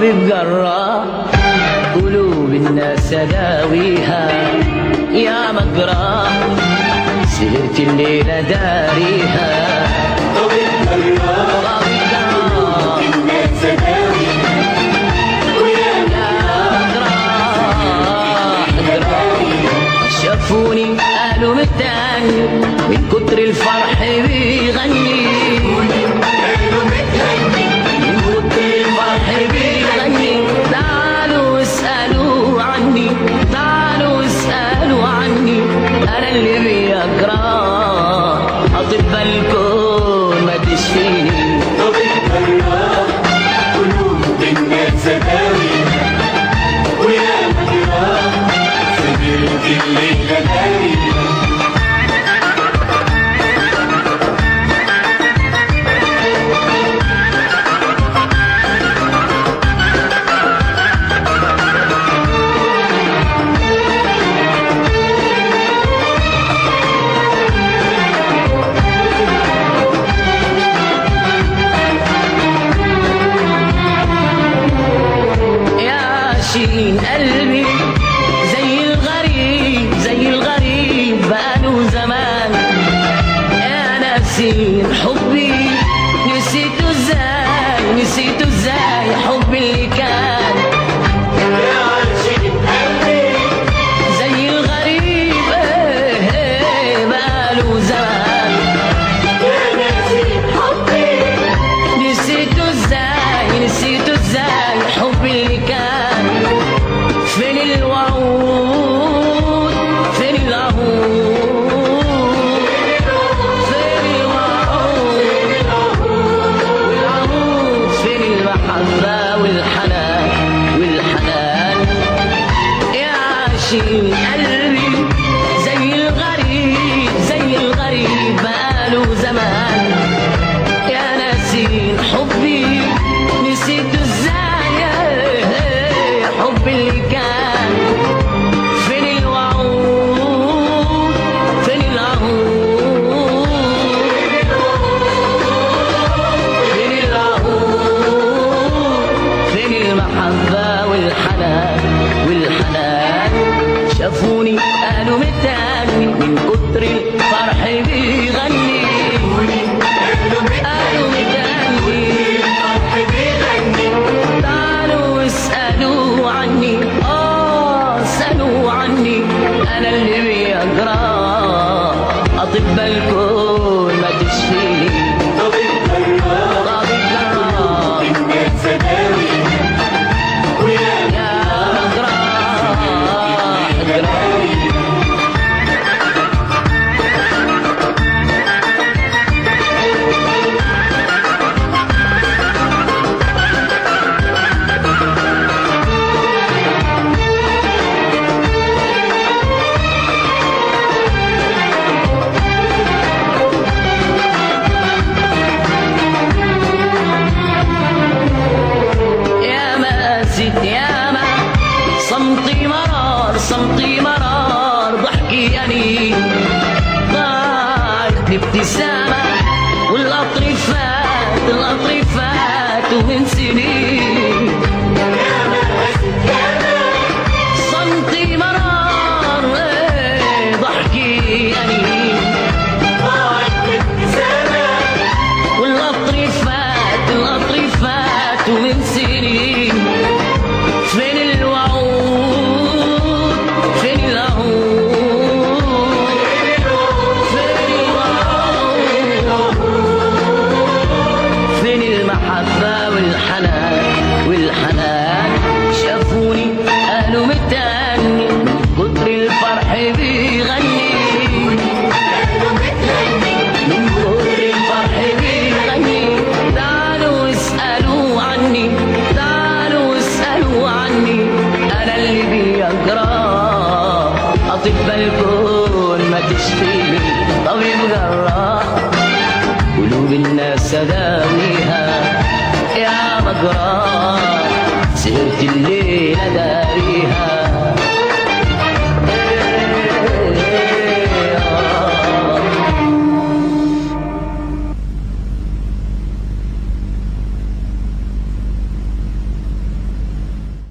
جراح قلوب الناس داويها. يا مجراح سهرت الليلة داريها. الناس داويها شافوني قالوا متاني من كتر الفرح بيغني. اللي بيكره أطباء الكون ما تشفيني طبيب جراح قلوب الناس داويها ويا مجراح سهرت الليلة داويها عاشقين قلبي زي الغريب زي الغريب بقاله زمان. يا ناسين حبي نسيت إزاي حبي اللي كان انا اللي بيجرى اطباء الكون صمتي مرار صمتي مرار ضحكي أنين ضاعت ابتسامة والقطر فات القطر فات ومن أطباء الكون ما تشفيني طبيب جراح قلوب الناس داويها يا مجراح سهرت الليلة داريها